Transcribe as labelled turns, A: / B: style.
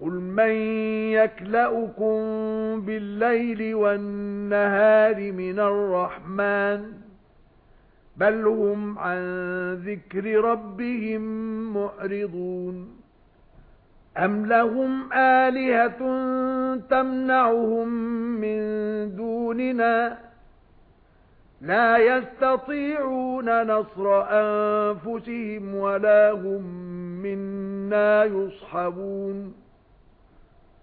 A: قُلْ مَن يَكْلَؤُكُم بِاللَّيْلِ وَالنَّهَارِ مِنَ الرَّحْمَنِ بَلْ هُمْ عَن ذِكْرِ رَبِّهِمْ مُعْرِضُونَ أَمْ لَهُمْ آلِهَةٌ تَمْنَعُهُمْ مِنْ دُونِنَا لَا يَسْتَطيعُونَ نَصْرَ أَنفُسِهِمْ وَلَا هُمْ مِنَّا يُصْحَبُونَ